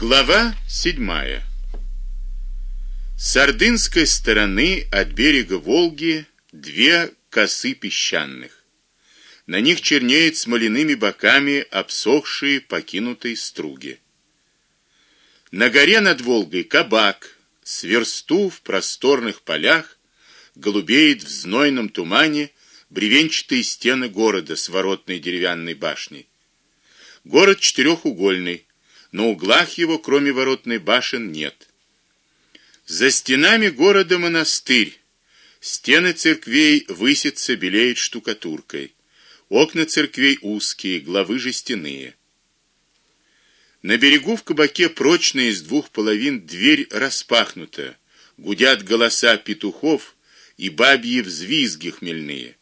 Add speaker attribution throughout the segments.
Speaker 1: Глава седьмая. С ордынской стороны от берега Волги две косы песчаных. На них чернеют смоляными боками обсохшие покинутые струги. На горе над Волгой кабак, с версту в просторных полях голубеет в знойном тумане бревенчатые стены города с воротной деревянной башней. Город четырехугольный, на углах его, кроме воротной башен, нет. За стенами города монастырь. Стены церквей высятся, белеют штукатуркой. Окна церквей узкие, главы жестяные. На берегу в кабаке прочная из двух половин дверь распахнута. Гудят голоса петухов и бабьи взвизги хмельные.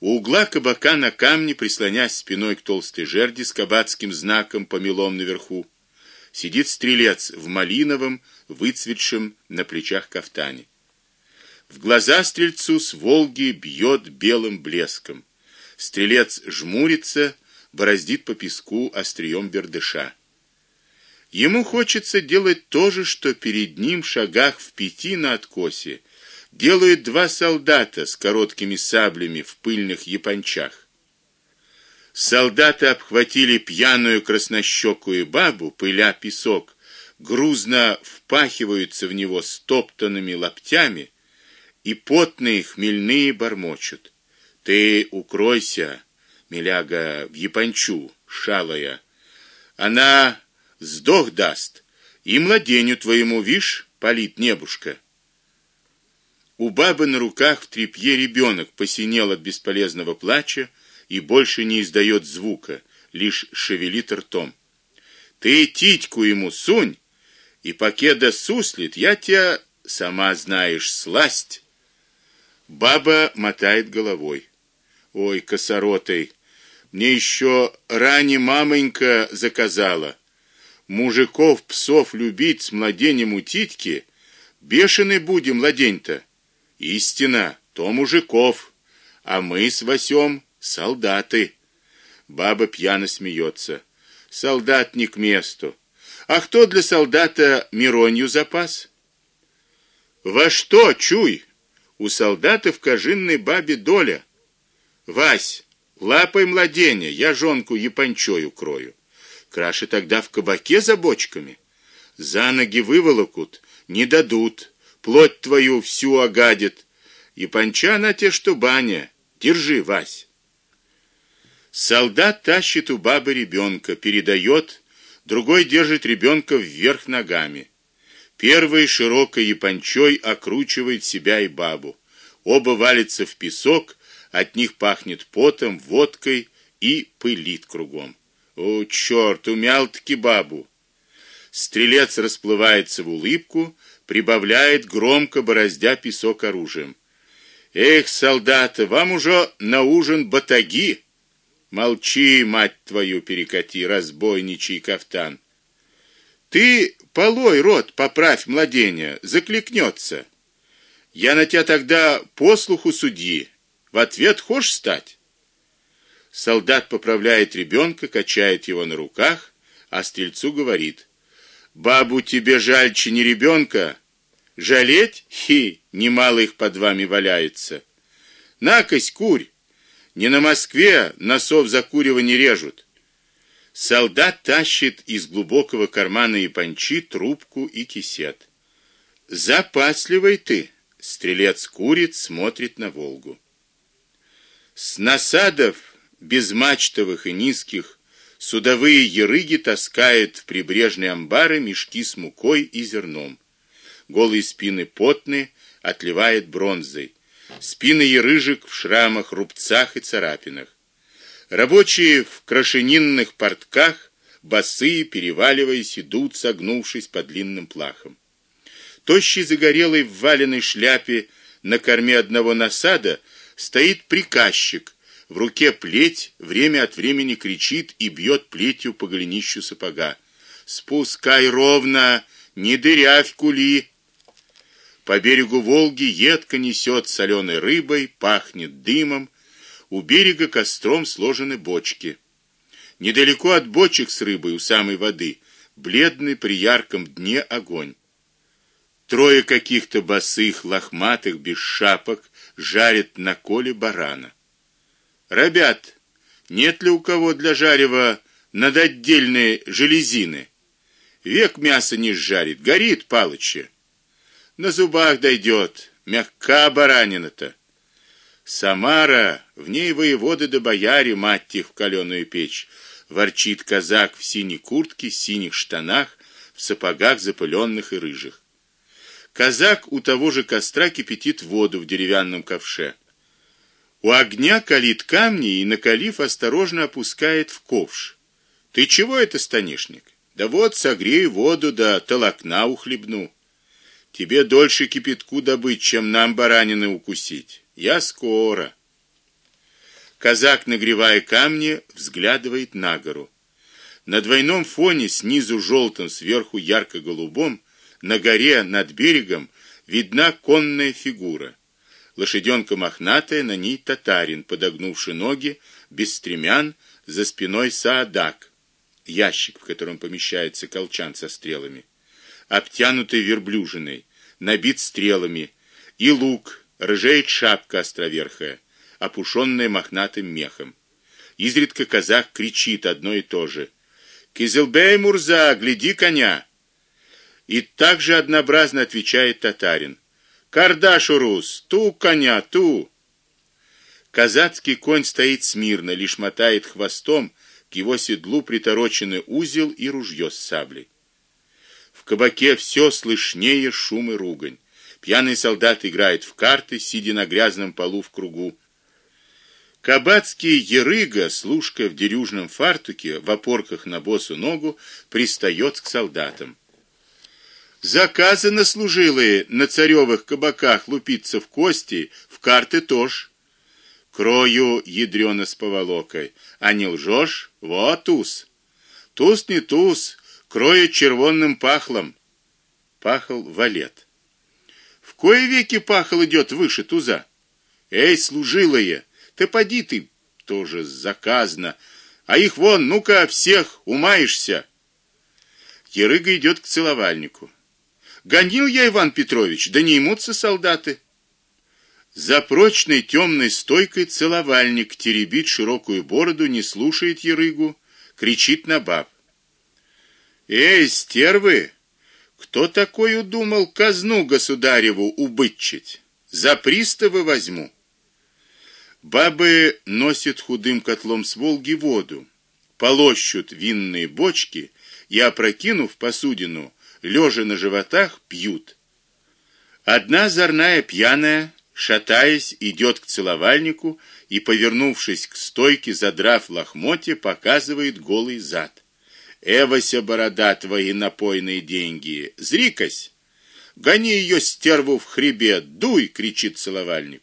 Speaker 1: У угла кабака на камне, прислонясь спиной к толстой жерди с кабацким знаком помелом наверху, сидит стрелец в малиновом выцветшем на плечах кафтане. В глаза стрельцу с Волги бьет белым блеском. Стрелец жмурится, бороздит по песку острием бердыша. Ему хочется делать то же, что перед ним в шагах в пяти на откосе делают два солдата с короткими саблями в пыльных япончах. Солдаты обхватили пьяную краснощёкую бабу, пыля песок, грузно впахиваются в него стоптанными лаптями, и потные хмельные бормочут: "Ты укройся, миляга в япончу, шалая. Она сдох даст, и младеню твоему, вишь, палит небушка". У бабы на руках в тряпье ребенок посинел от бесполезного плача и больше не издает звука, лишь шевелит ртом. Ты титьку ему сунь, и покеда суслит, я тебя сама знаешь, сласть. Баба мотает головой. Ой, косоротый, мне еще ранее мамонька заказала. Мужиков псов любить с младенем у титьки, бешеный будем младень-то. Истина, то мужиков, а мы с Васем солдаты. Баба пьяно смеется. Солдат не к месту. А кто для солдата миронью запас? Во что, чуй? У солдата в кожинной бабе доля. Вась, лапай младенья, я жонку япончой укрою. Краше тогда в кабаке за бочками. За ноги выволокут, не дадут, плоть твою всю огадит. Японча на те, что баня. Держи, Вась. Солдат тащит у бабы ребенка, передает другой держит ребенка вверх ногами. Первый широкой япончой окручивает себя и бабу. Оба валятся в песок, от них пахнет потом, водкой и пылит кругом. О, черт, умял-таки бабу. Стрелец расплывается в улыбку, прибавляет громко бороздя песок оружием. Эх, солдаты, вам уже на ужин батаги. Молчи, мать твою, перекати, разбойничий кафтан. Ты полой рот, поправь младенья, закликнется. Я на тебя тогда послуху судьи. В ответ хочешь стать? Солдат поправляет ребенка, качает его на руках, а стрельцу говорит: "Бабу тебе жальче не ребенка, жалеть? Хи, немало их под вами валяется. Накось, курь. Не на Москве носов за курево не режут. Солдат тащит из глубокого кармана япончи трубку и кисет. Запасливый ты, стрелец курит, смотрит на Волгу. С насадов безмачтовых и низких судовые ерыги таскают в прибрежные амбары мешки с мукой и зерном. Голые спины потные, отливает бронзой спины ерыжек в шрамах, рубцах и царапинах. Рабочие в крашенинных портках, босые, переваливаясь, идут, согнувшись под длинным плахом. Тощий загорелый в валеной шляпе на корме одного насада стоит приказчик, в руке плеть, время от времени кричит и бьет плетью по голенищу сапога. Спускай ровно, не дырявь кули. По берегу Волги едко несет соленой рыбой, пахнет дымом. У берега костром сложены бочки. Недалеко от бочек с рыбой у самой воды бледный при ярком дне огонь. Трое каких-то босых, лохматых, без шапок жарят на коле барана. Ребят, нет ли у кого для жарева надотдельные железины? Век мясо не жарит, горит палыча. На зубах дойдет, мягка баранина-то. Самара, в ней воеводы да бояре мать их в каленую печь. Ворчит казак в синей куртке, синих штанах, в сапогах запыленных и рыжих. Казак у того же костра кипятит воду в деревянном ковше. У огня калит камни и накалив осторожно опускает в ковш. Ты чего это, станишник? Да вот согрею воду да толокна ухлебну. Тебе дольше кипятку добыть, чем нам баранины укусить. Я скоро. Казак, нагревая камни, взглядывает на гору. На двойном фоне снизу желтым, сверху ярко-голубом на горе над берегом видна конная фигура. Лошаденка мохнатая, на ней татарин, подогнувший ноги, без стремян, за спиной саадак, ящик, в котором помещается колчан со стрелами, обтянутый верблюжиной, набит стрелами, и лук, рыжеет шапка островерхая, опушенная мохнатым мехом. Изредка казак кричит одно и то же: "Кизелбей Мурза, гляди коня!" И также однообразно отвечает татарин: "Кардаш урус, ту коня, ту". Казацкий конь стоит смирно, лишь мотает хвостом, к его седлу приторочены узел и ружье с саблей. В кабаке все слышнее шум и ругань. Пьяный солдат играет в карты, сидя на грязном полу в кругу. Кабацкий ерыга, служка в дерюжном фартуке, в опорках на босу ногу, пристает к солдатам. Заказано служилые на царевых кабаках лупиться в кости, в карты тоже. Крою ядрёно с поволокой, а не лжешь? Вот туз. Туз не туз, крою червонным пахлом. Пахал валет. В кое веки пахал идет выше туза. Эй, служилые, ты поди ты, тоже заказно. А их вон, ну-ка, всех умаешься. Ерыга идет к целовальнику. Гонил я Иван Петрович, да не имутся солдаты. За прочной темной стойкой целовальник теребит широкую бороду, не слушает ерыгу, кричит на баб. Эй, стервы, кто такой удумал казну государеву убытчить? За приставы возьму. Бабы носят худым котлом с Волги воду, полощут винные бочки и опрокинув посудину, лежа на животах, пьют. Одна зорная пьяная, шатаясь, идет к целовальнику и, повернувшись к стойке, задрав лохмотья, показывает голый зад. Эвася борода твои напойные деньги, зрикась. Гони ее стерву в хребет, дуй, кричит целовальник.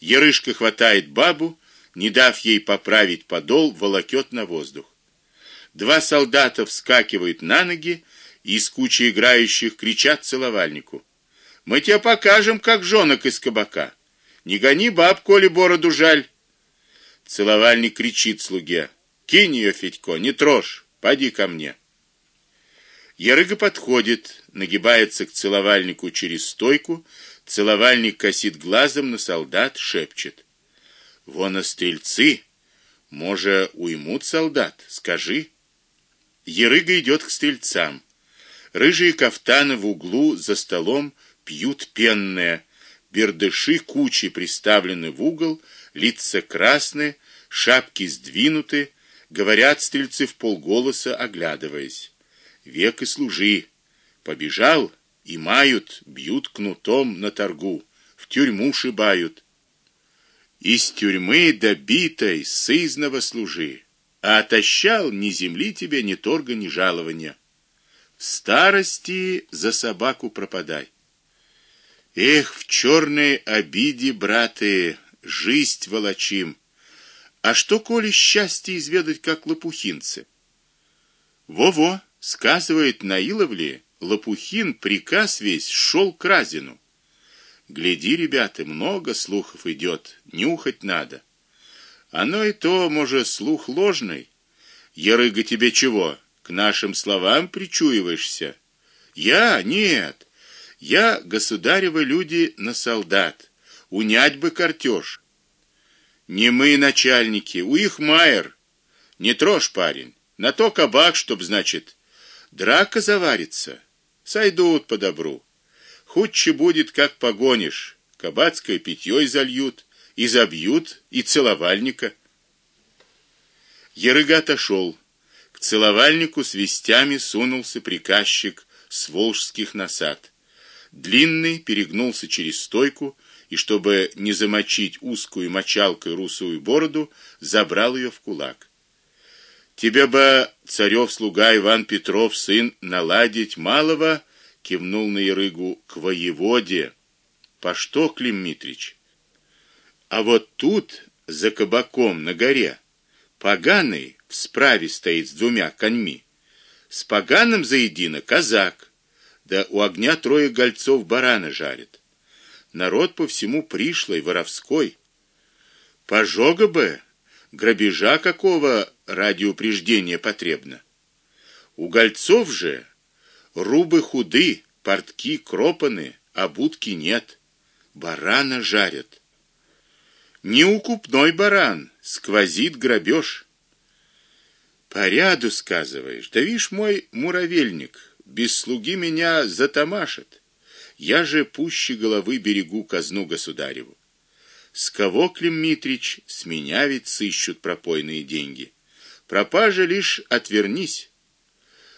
Speaker 1: Ерышка хватает бабу, не дав ей поправить подол, волокет на воздух. Два солдата вскакивают на ноги из кучи играющих кричат целовальнику: "Мы тебе покажем, как жонок из кабака. Не гони баб, коли бороду жаль". Целовальник кричит слуге: "Кинь ее, Федько, не трожь, поди ко мне". Ярыга подходит, нагибается к целовальнику через стойку, целовальник косит глазом на солдат, шепчет: "Вон стрельцы, може уймут солдат, скажи". Ярыга идет к стрельцам. Рыжие кафтаны в углу за столом пьют пенное, бердыши кучей приставлены в угол, лица красные, шапки сдвинуты, говорят стрельцы в полголоса, оглядываясь. Век и служи. Побежал и мают, бьют кнутом на торгу, в тюрьму шибают. Из тюрьмы добитой сызного служи, а отощал ни земли тебе, ни торга, ни жалования старости за собаку пропадай. Эх, в черной обиде, браты, жизнь волочим. А что коли счастье изведать как лопухинцы? Во-во, сказывает Наиловли, Лопухин приказ весь шел к Разину. Гляди, ребята, много слухов идет, нюхать надо. Оно и то, может, слух ложный. Ярыга тебе чего? К нашим словам причуиваешься. Я нет. Я государевы люди на солдат. Унять бы картеж. Не мы начальники, у их майер. Не трожь, парень. На то кабак, чтоб, значит, драка заварится. Сойдут по добру. Худче будет, как погонишь. Кабацкое питьё зальют, и забьют, и целовальника. Ерыга отошел. Целовальнику с вестями сунулся приказчик с волжских насад. Длинный перегнулся через стойку и, чтобы не замочить узкую мочалкой русую бороду, забрал ее в кулак. Тебе бы царев слуга Иван Петров сын наладить малого, кивнул на Ерыгу к воеводе. По что, Клим Митрич? А вот тут за кабаком на горе поганый справе стоит с двумя коньми. С поганым заедино казак. Да у огня трое гольцов барана жарят. Народ по всему пришлый, воровской. Пожога бы, грабежа какого ради упреждения потребно. У гольцов же рубы худы, портки кропаны, а будки нет. Барана жарят. Не укупной баран, сквозит грабеж. По ряду сказываешь, да вишь мой муравельник, без слуги меня затамашит. Я же пуще головы берегу казну государеву. С кого, Клим Митрич, с меня ведь сыщут пропойные деньги. Пропажа лишь отвернись.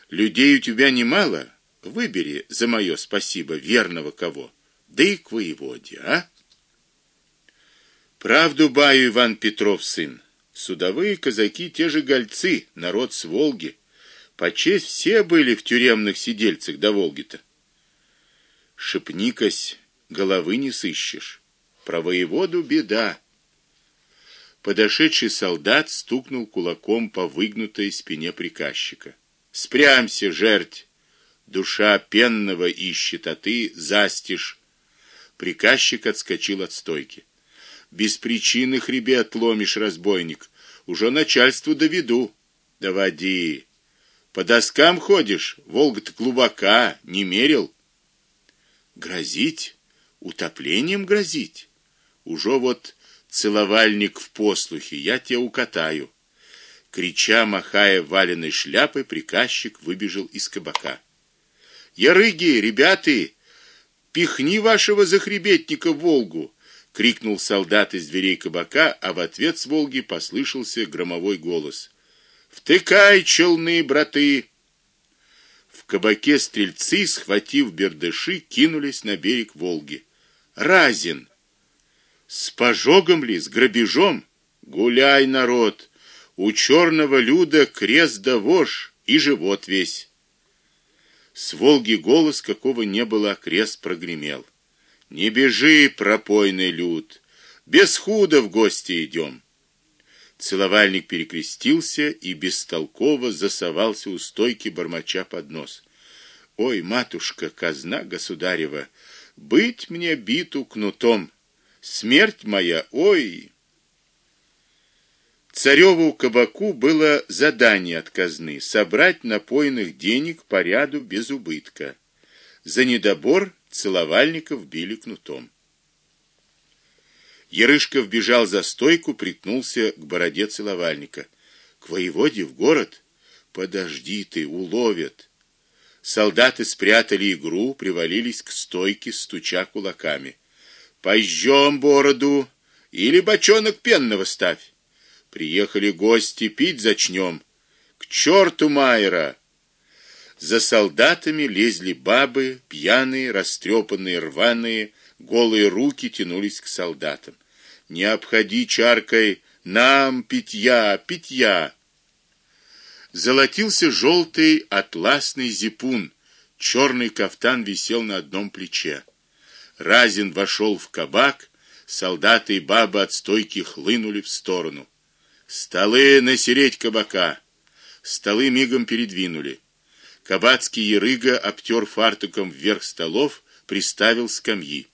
Speaker 1: Людей у тебя немало, выбери за мое спасибо верного кого. Да и к воеводе, а? Правду баю, Иван Петров сын. Судовые казаки те же гольцы, народ с Волги. По честь все были в тюремных сидельцах до Волги-то. Шепникось, головы не сыщешь. Про воеводу беда. Подошедший солдат стукнул кулаком по выгнутой спине приказчика. Спрямься, жерть. Душа пенного ищет, а ты застишь. Приказчик отскочил от стойки. Без причины хребет ломишь, разбойник. Уже начальству доведу. Доводи. По доскам ходишь, Волга-то глубока, не мерил. Грозить, утоплением грозить. Уже вот целовальник в послухе, я тебя укатаю. Крича, махая валеной шляпой, приказчик выбежал из кабака. Ярыги, ребята, пихни вашего захребетника в Волгу крикнул солдат из дверей кабака, а в ответ с Волги послышался громовой голос: "Втыкай челны, браты!" В кабаке стрельцы, схватив бердыши, кинулись на берег Волги. Разин с пожогом ли, с грабежом? Гуляй, народ! У черного люда крест да вож и живот весь. С Волги голос, какого не было, крест прогремел. Не бежи, пропойный люд, без худа в гости идем. Целовальник перекрестился и бестолково засовался у стойки бормоча под нос. Ой, матушка, казна государева, быть мне биту кнутом. Смерть моя, ой. Цареву кабаку было задание от казны собрать напойных денег по ряду без убытка. За недобор целовальников били кнутом. Ерышков бежал за стойку, прикнулся к бороде целовальника. К воеводе в город? Подожди ты, уловят. Солдаты спрятали игру, привалились к стойке, стуча кулаками. Пойдем бороду или бочонок пенного ставь. Приехали гости, пить зачнем. К черту Майера! За солдатами лезли бабы, пьяные, растрепанные, рваные, голые руки тянулись к солдатам. Не обходи чаркой, нам питья, питья. Золотился желтый атласный зипун, черный кафтан висел на одном плече. Разин вошел в кабак, солдаты и бабы от стойки хлынули в сторону. Столы на середь кабака. Столы мигом передвинули. Кабацкий ерыга обтер фартуком вверх столов, приставил скамьи.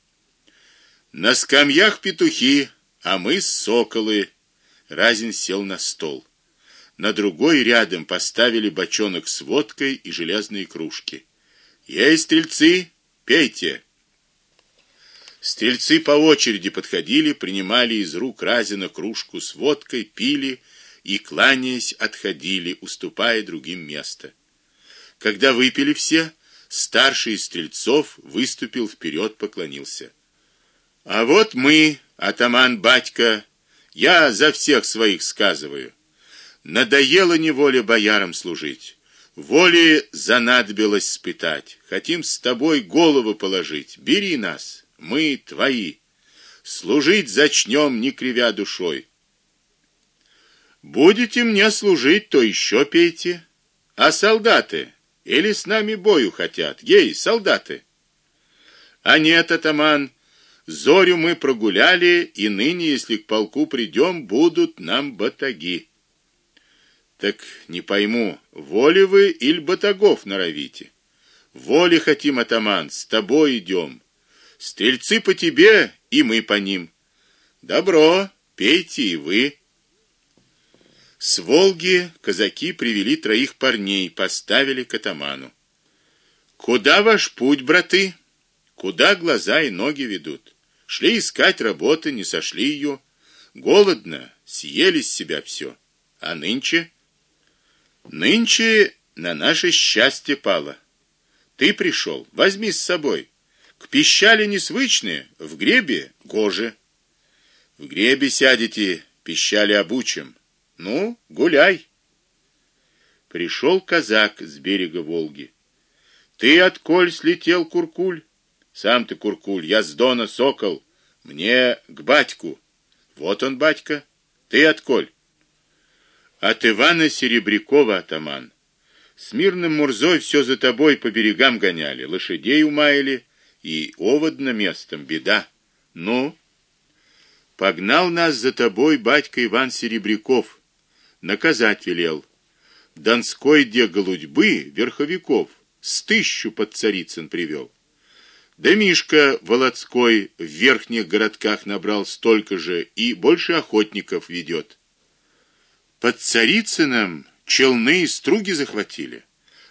Speaker 1: На скамьях петухи, а мы соколы. Разин сел на стол. на другой рядом поставили бочонок с водкой и железные кружки. Есть стрельцы, пейте. Стрельцы по очереди подходили, принимали из рук Разина кружку с водкой, пили и кланяясь отходили, уступая другим место. Когда выпили все, старший из стрельцов выступил вперед, поклонился. А вот мы, атаман батька, я за всех своих сказываю. Надоело неволе боярам служить. Воле занадобилось спытать. Хотим с тобой голову положить. Бери нас, мы твои. Служить зачнем, не кривя душой. Будете мне служить, то еще пейте. А солдаты или с нами бою хотят? Ей, солдаты. А нет, атаман, зорю мы прогуляли, и ныне, если к полку придем, будут нам батаги. Так не пойму, воли вы или батагов норовите? Воли хотим, атаман, с тобой идем. Стрельцы по тебе, и мы по ним. Добро, пейте и вы. С Волги казаки привели троих парней, поставили к атаману. Куда ваш путь, браты? Куда глаза и ноги ведут? Шли искать работы, не сошли ее. Голодно, съели с себя все. А нынче Нынче на наше счастье пало. Ты пришел, возьми с собой. К пищали несвычные, в гребе гоже. В гребе сядете, пищали обучим. Ну, гуляй. Пришел казак с берега Волги. Ты отколь слетел, куркуль? Сам ты куркуль, я с дона сокол. Мне к батьку. Вот он, батька. Ты отколь? От Ивана Серебрякова атаман. С мирным Мурзой все за тобой по берегам гоняли, лошадей умаяли, и оводно местом беда. Ну, погнал нас за тобой батька Иван Серебряков, наказать велел. Донской де голудьбы верховиков с тысячу под царицын привел. Да Мишка Володской в верхних городках набрал столько же и больше охотников ведет. Под Царицыном челны и струги захватили.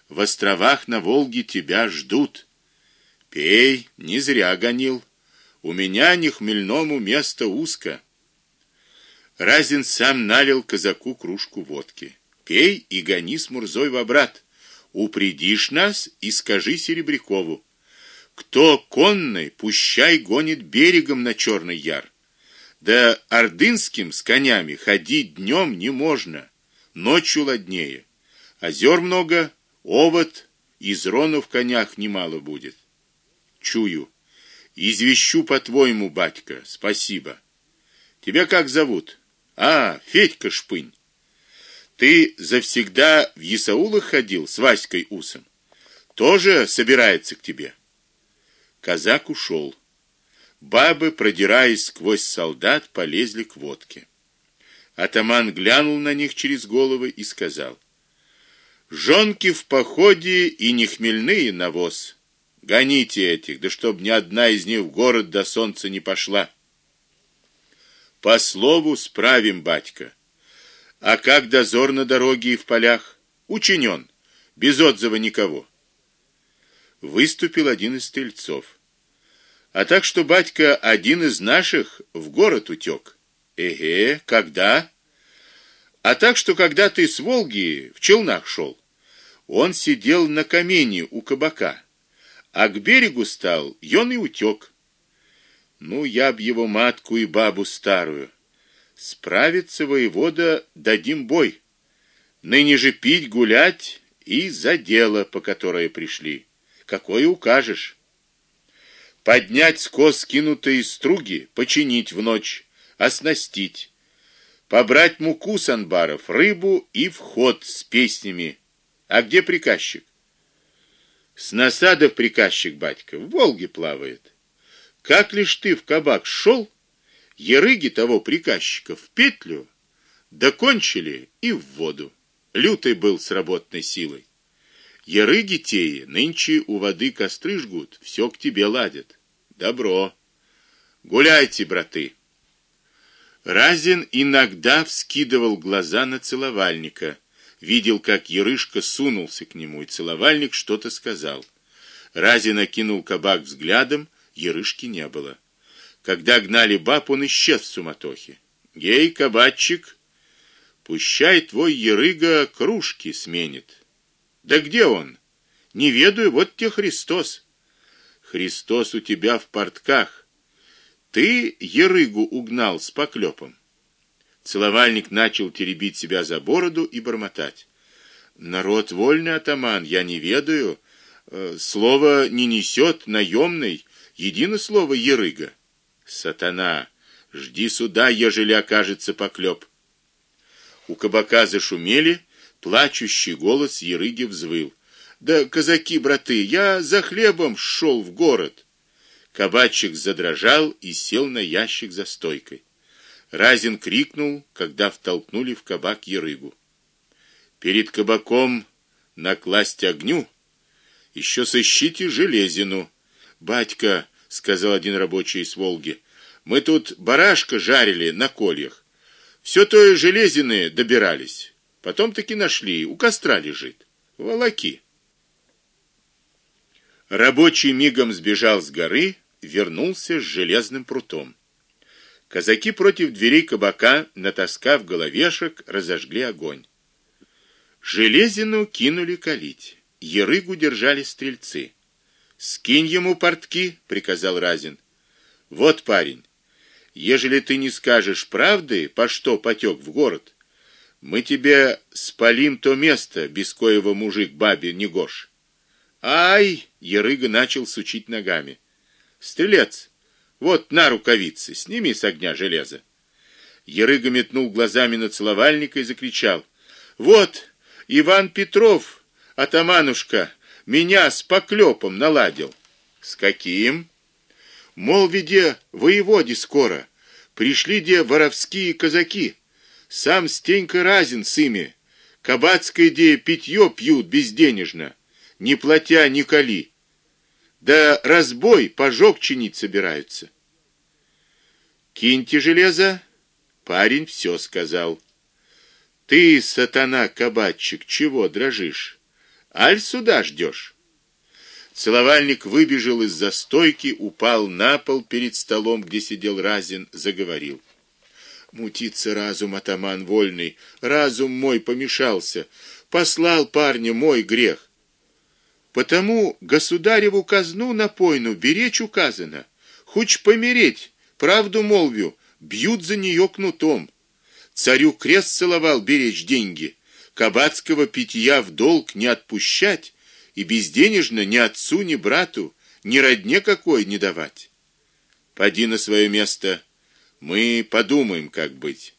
Speaker 1: В островах на Волге тебя ждут. Пей, не зря гонил. У меня не хмельному место узко. Разин сам налил казаку кружку водки. Пей и гони с Мурзой в обрат. Упредишь нас и скажи Серебрякову: кто конный, пущай гонит берегом на Черный Яр. Да ордынским с конями ходить днем не можно, ночью ладнее. Озер много, овод, из рону в конях немало будет. Чую. Извещу по-твоему, батька. Спасибо. Тебя как зовут? А, Федька Шпынь. Ты завсегда в Исаулах ходил с Васькой Усом. Тоже собирается к тебе. Казак ушел. Бабы, продираясь сквозь солдат, полезли к водке. Атаман глянул на них через головы и сказал: "Жонки в походе и не хмельные навоз. Гоните этих, да чтоб ни одна из них в город до солнца не пошла". По слову справим, батька. А как дозор на дороге и в полях учинен, без отзыва никого. Выступил один из стрельцов. А так что батька один из наших в город утек. Эге, когда? А так что когда ты с Волги в челнах шел, он сидел на камне у кабака, а к берегу стал, он и утек. Ну я б его матку и бабу старую. Справится воевода, дадим бой. Ныне же пить, гулять и за дело, по которое пришли. Какое укажешь? поднять скос скинутые струги, починить в ночь, оснастить, побрать муку с анбаров, рыбу и вход с песнями. А где приказчик? С насадов приказчик батька в Волге плавает. Как лишь ты в кабак шел, ерыги того приказчика в петлю докончили и в воду. Лютый был с работной силой. Ярыги теи нынче у воды костры жгут, все к тебе ладят. Добро. Гуляйте, браты. Разин иногда вскидывал глаза на целовальника, видел, как Ерышка сунулся к нему, и целовальник что-то сказал. Разин окинул кабак взглядом, Ерышки не было. Когда гнали баб, он исчез в суматохе. "Гей, кабачик, пущай твой Ерыга кружки сменит". Да где он? Не ведаю, вот те Христос. Христос у тебя в портках. Ты Ерыгу угнал с поклепом. Целовальник начал теребить себя за бороду и бормотать: "Народ вольный атаман, я не ведаю, э, слово не несет наемный, едино слово Ерыга". Сатана, жди суда, ежели окажется поклеп. У кабака зашумели, плачущий голос Ерыги взвыл: "Да казаки, браты, я за хлебом шел в город". Кабачик задрожал и сел на ящик за стойкой. Разин крикнул, когда втолкнули в кабак Ерыгу. Перед кабаком накласть огню, еще сыщите железину. Батька, сказал один рабочий из Волги. Мы тут барашка жарили на кольях. Все то железины добирались. Потом таки нашли, у костра лежит. Волоки. Рабочий мигом сбежал с горы, вернулся с железным прутом. Казаки против дверей кабака, натаскав головешек, разожгли огонь. Железину кинули калить. Ерыгу держали стрельцы. "Скинь ему портки", приказал Разин. "Вот, парень, ежели ты не скажешь правды, по что потек в город, мы тебе спалим то место, без коего мужик бабе не гош". Ай, Ерыга начал сучить ногами. Стрелец, вот на рукавицы, сними с огня железо. Ерыга метнул глазами на целовальника и закричал: "Вот Иван Петров, атаманушка, меня с поклепом наладил". "С каким?" "Мол, веде воеводе скоро. Пришли де воровские казаки. Сам Стенька разин с ими. Кабацкое де питье пьют безденежно, не платя ни коли. Да разбой, пожог чинить собираются. Киньте железо. Парень все сказал. Ты, сатана кабачик, чего дрожишь? Аль сюда ждешь? Целовальник выбежал из застойки, упал на пол перед столом, где сидел Разин, заговорил. Мутится разум атаман вольный, разум мой помешался, послал парня мой грех. Потому государеву казну напойну беречь указано, хоть помереть, правду молвю, бьют за нее кнутом. Царю крест целовал беречь деньги, кабацкого питья в долг не отпущать и безденежно ни отцу, ни брату, ни родне какой не давать. Поди на свое место, мы подумаем, как быть.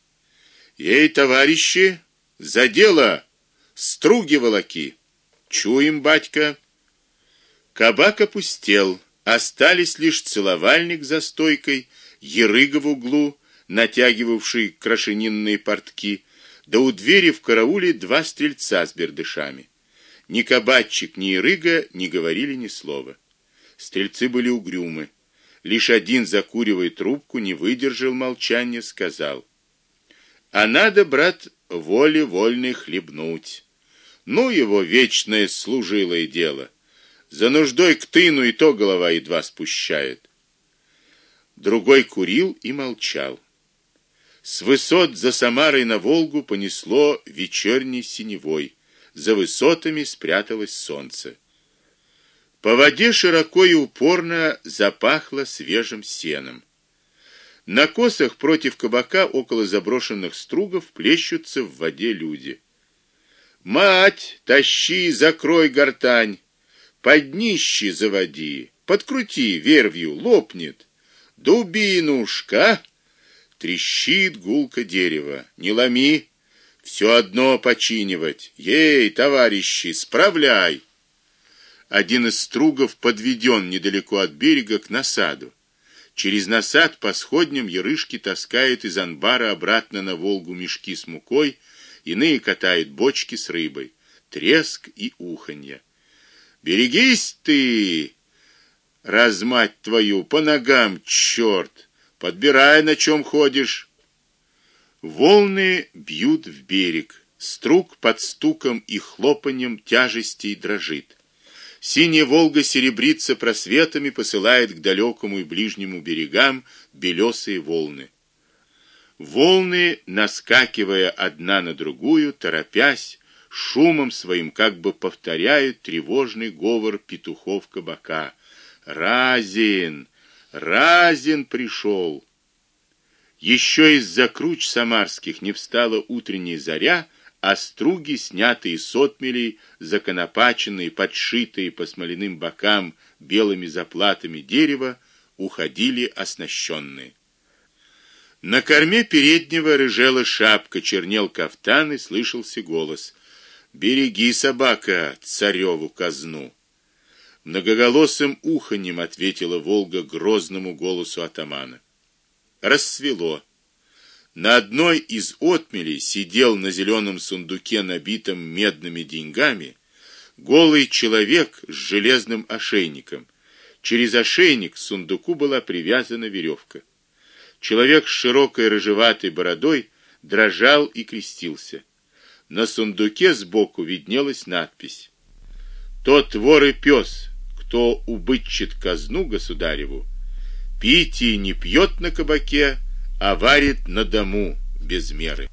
Speaker 1: Ей, товарищи, за дело струги волоки. Чуем, батька. Кабак опустел, остались лишь целовальник за стойкой, ерыга в углу, натягивавший крашенинные портки, да у двери в карауле два стрельца с бердышами. Ни кабачик, ни ерыга не говорили ни слова. Стрельцы были угрюмы. Лишь один, закуривая трубку, не выдержал молчания, сказал: "А надо, брат, воле вольной хлебнуть. Ну его вечное служилое дело. За нуждой к тыну и то голова едва спущает. Другой курил и молчал. С высот за Самарой на Волгу понесло вечерней синевой. За высотами спряталось солнце. По воде широко и упорно запахло свежим сеном. На косах против кабака около заброшенных стругов плещутся в воде люди. Мать, тащи, закрой гортань под днище заводи, подкрути вервью, лопнет. Дубинушка! Трещит гулко дерево. Не ломи, все одно починивать. Ей, товарищи, справляй. Один из стругов подведен недалеко от берега к насаду. Через насад по сходням ерышки таскают из анбара обратно на Волгу мешки с мукой, иные катают бочки с рыбой. Треск и уханье. Берегись ты, размать твою по ногам, черт, подбирай на чем ходишь. Волны бьют в берег, струк под стуком и хлопаньем тяжестей дрожит. Синяя Волга серебрится просветами, посылает к далекому и ближнему берегам белесые волны. Волны, наскакивая одна на другую, торопясь, шумом своим как бы повторяют тревожный говор петухов кабака. Разин, Разин пришел. Еще из-за круч самарских не встала утренняя заря, а струги, снятые с отмелей, законопаченные, подшитые по смоляным бокам белыми заплатами дерева, уходили оснащенные. На корме переднего рыжела шапка, чернел кафтан и слышался голос: "Береги, собака, цареву казну". Многоголосым уханьем ответила Волга грозному голосу атамана. Рассвело. На одной из отмелей сидел на зеленом сундуке, набитом медными деньгами, голый человек с железным ошейником. Через ошейник к сундуку была привязана веревка. Человек с широкой рыжеватой бородой дрожал и крестился. На сундуке сбоку виднелась надпись: "Тот вор и пес, кто убытчит казну государеву, пить и не пьет на кабаке, а варит на дому без меры.